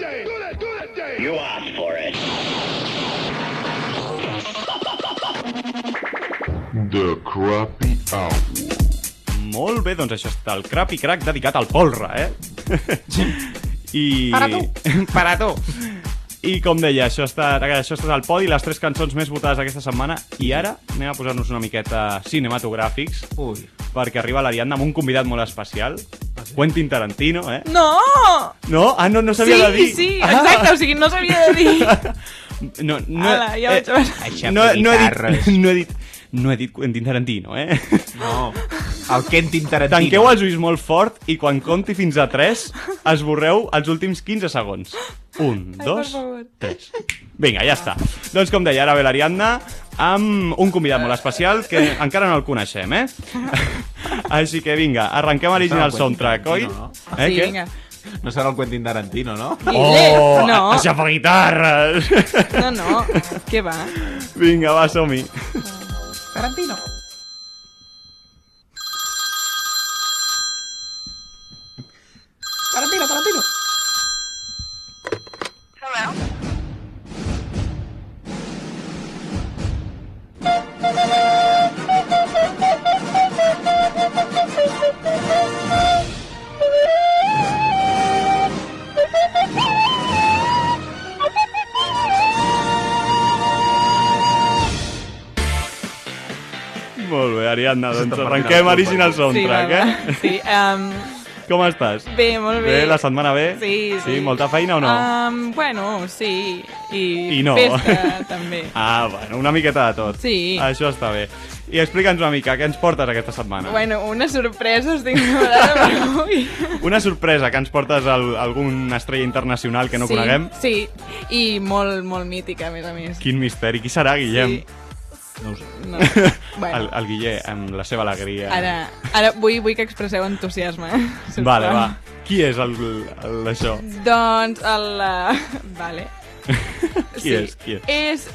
You asked for it. The Crappy Hour. Molt bé, doncs això està el Crappy Crack dedicat al polra, eh? I... Per a tu. per a tu. I com deia, això està, això està al podi, les tres cançons més votades aquesta setmana. I ara anem a posar-nos una miqueta cinematogràfics, Ui. perquè arriba l'Ariadna amb un convidat molt especial, Quentin Tarantino, eh? No! No? Ah, no, no Sí, s'havia de dir. sí, Ah. exacte, o sigui, no s'havia de dir. No, no, Ala, ja vaig veure. Això no, no, he dit, guitarres. no he dit, no he dit Quentin Tarantino, eh? No. El Quentin Tarantino. Tanqueu els ulls molt fort i quan compti fins a 3 esborreu els últims 15 segons. Un, Ai, dos, per favor. tres. Vinga, ja està. Doncs com deia, ara ve l'Ariadna amb un convidat molt especial que encara no el coneixem, eh? Així que vinga, arrenquem original soundtrack, oi? Eh, sí, què? vinga. No serà el Quentin Tarantino, no? Oh, no. aixafa guitarres! No, no, què va? Vinga, va, som-hi. Tarantino. Tarantino, Ariadna, doncs arrenquem original futbol. Sí, va, soundtrack, va. eh? Sí, um, Com estàs? bé, molt bé. Bé, la setmana bé? Sí, sí. Sí, molta feina o no? Um, bueno, sí. I, I no. festa, també. Ah, bueno, una miqueta de tot. Sí. Això està bé. I explica'ns una mica, què ens portes aquesta setmana? Bueno, una sorpresa estic preparada per avui. Una sorpresa, que ens portes al, alguna estrella internacional que no sí, coneguem? Sí, i molt, molt mítica, a més a més. Quin misteri. Qui serà, Guillem? Sí. No ho sé. No. Bueno, El, el Guille, amb la seva alegria. ara, ara vull, vull que expresseu entusiasme. sisplau. Vale, va. Qui és el, el, això? Doncs el... Uh, vale. Qui és? Qui és? És...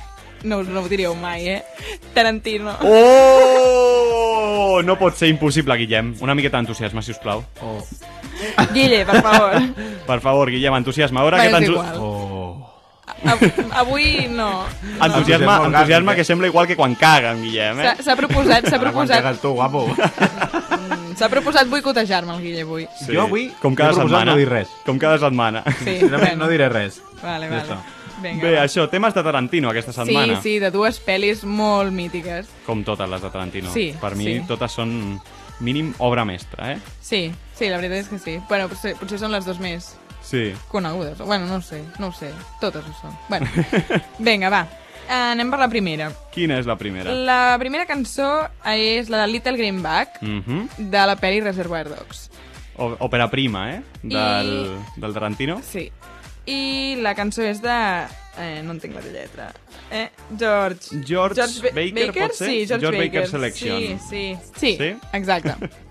No, no ho diríeu mai, eh? Tarantino. Oh! No pot ser impossible, Guillem. Una miqueta d'entusiasme, si us plau. Oh. Guille, per favor. Per favor, Guillem, entusiasme. A veure què. Oh. Av- Avui no. Entusiasme, Entusiasme entusiasme que sembla igual que quan caguen, Guillem, eh? S'ha s'ha proposat, s'ha Ara quan proposat, cagues tu, guapo. s'ha proposat boicotejar-me el Guille avui. Jo avui com cada setmana. no dir res. Com cada setmana. Sí, No, no diré res. Vale, Ja vale. està. Vinga, Bé, va. això, temes de Tarantino aquesta Sí, setmana. sí, de dues pel·lis molt mítiques. Com totes les de Tarantino. Sí, per mi sí. totes són mínim obra mestra, eh? Sí, sí, la veritat és que sí. Bueno, potser, potser són les dues més Sí. conegudes. Bueno, no ho sé, no ho sé. Totes ho són. Bueno, vinga, va. Anem per la primera. Quina és la primera? La primera cançó és la de Little Greenback, Mhm. de la pel·li Reservoir Dogs. O- Òpera prima, eh? Del, del Tarantino. Sí. I la cançó és de... Eh, no entenc la lletra. Eh, George... George Ba- Baker, pot ser? Sí, George, George Baker Baker Selection. Sí, sí, sí, Sí? exacte.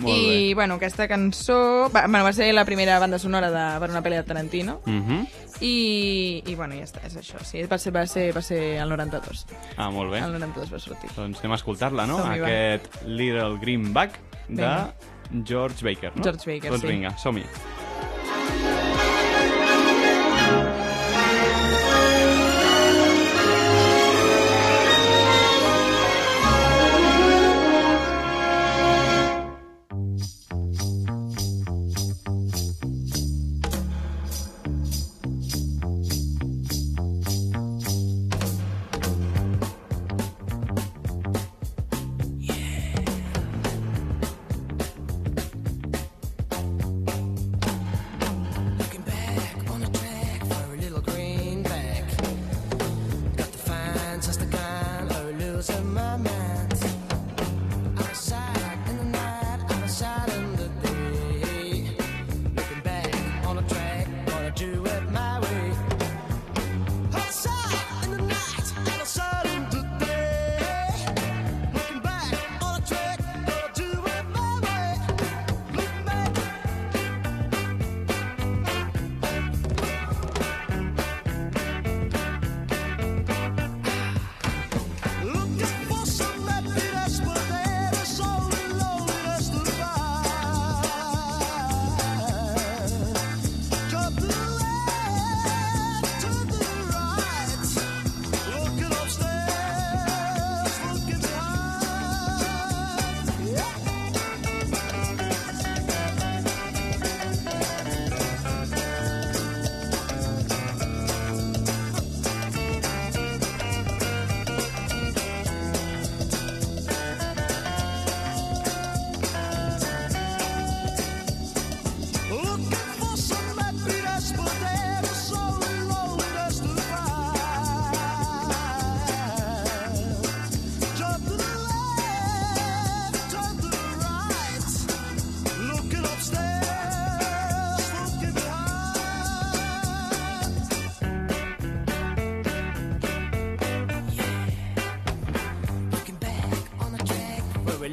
Molt I, bé. bueno, aquesta cançó... Va, bueno, va ser la primera banda sonora de, per una pel·li de Tarantino. Mhm. I, I, bueno, ja està, és això. Sí, va ser, va ser, va ser el 92. Ah, molt bé. El 92 va sortir. Doncs anem a escoltar-la, no? Aquest Little Greenback de Vinga. George Baker, no? George Baker, doncs sí. vinga, som-hi.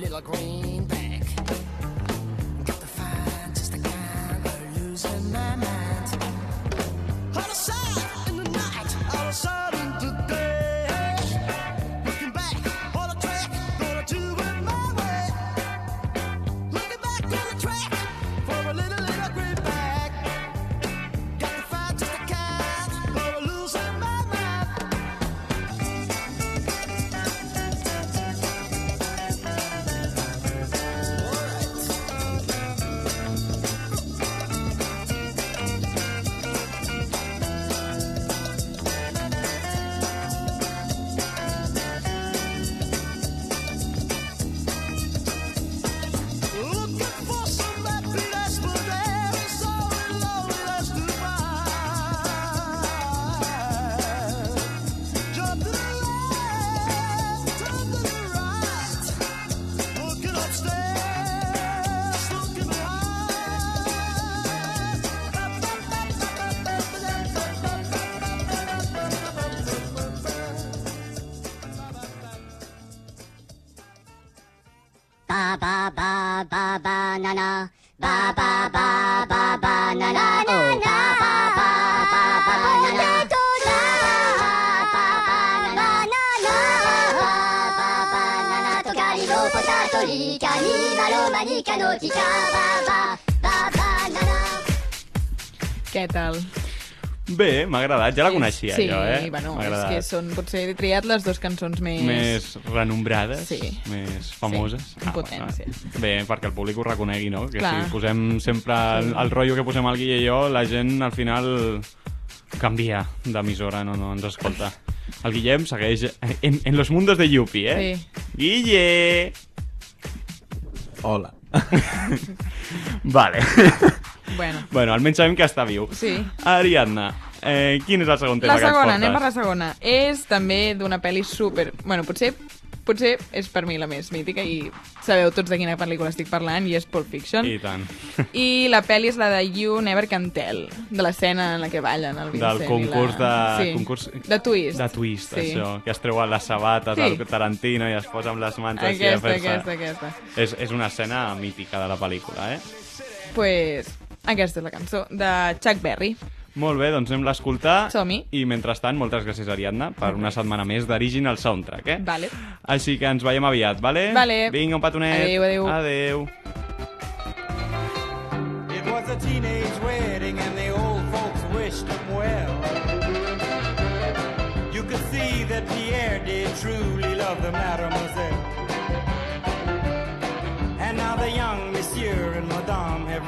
little green. バババババナナバババババナナババババナナポタトリカニマロマニカのキカババババナナ Què tal? Bé, m'ha agradat, ja la coneixia sí, jo, eh? bueno, M'ha és que són, potser he triat les dues cançons més... Més renombrades, Sí. més famoses. Sí, en potència. bueno. Bé, perquè el públic ho reconegui, no? Que Clar. si posem sempre el, el rotllo que posem el Guille i jo, la gent al final canvia d'emissora, no, no ens escolta. El Guillem segueix en, en los mundos de Yupi, eh? Sí. Guille! Hola. Vale. Bueno, bueno, almenys sabem que està viu. Sí. Ariadna, eh, quin és el segon tema la que ens segona, portes? anem per la segona. És també d'una pel·li super... Bueno, potser potser és per mi la més mítica i sabeu tots de quina pel·lícula estic parlant i és Pulp Fiction. I tant. I la pel·li és la de You Never Can Tell, de l'escena en la que ballen el Vincent Del concurs la... de... Sí. Concurs... De Twist. De twist, Sí. això. Que es treuen les sabates Sí. al Tarantino i es posa amb les mans així a Aquesta, fer-se... aquesta, aquesta. És, és una escena mítica de la pel·lícula, eh? pues, aquesta és la cançó de Chuck Berry. Molt bé, doncs anem a escoltar. Som-hi. I mentrestant, moltes gràcies, Ariadna, per una setmana més d'Original Soundtrack, eh? Vale. Així que ens veiem aviat, vale? Vale. Vinga, un petonet. Adéu, adéu. Adéu. It was a teenage wedding and the old folks wished him well. You could see that Pierre did truly love the mademoiselle.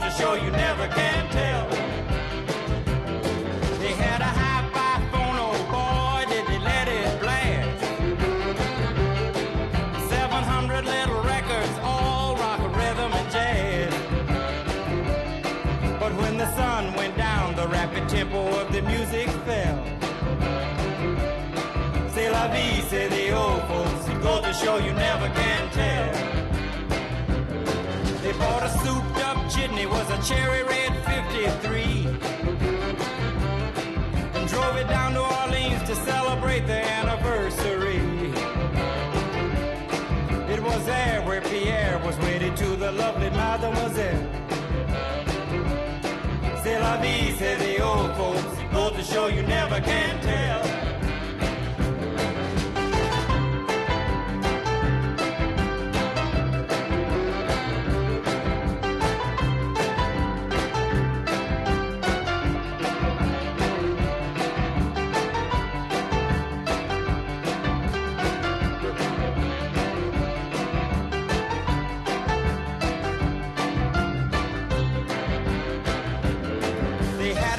To show you never can tell. Cherry red 53. And drove it down to Orleans to celebrate their anniversary. It was there where Pierre was wedded to the lovely mademoiselle. C'est la vie, say the old folks. Goes to show you never can tell.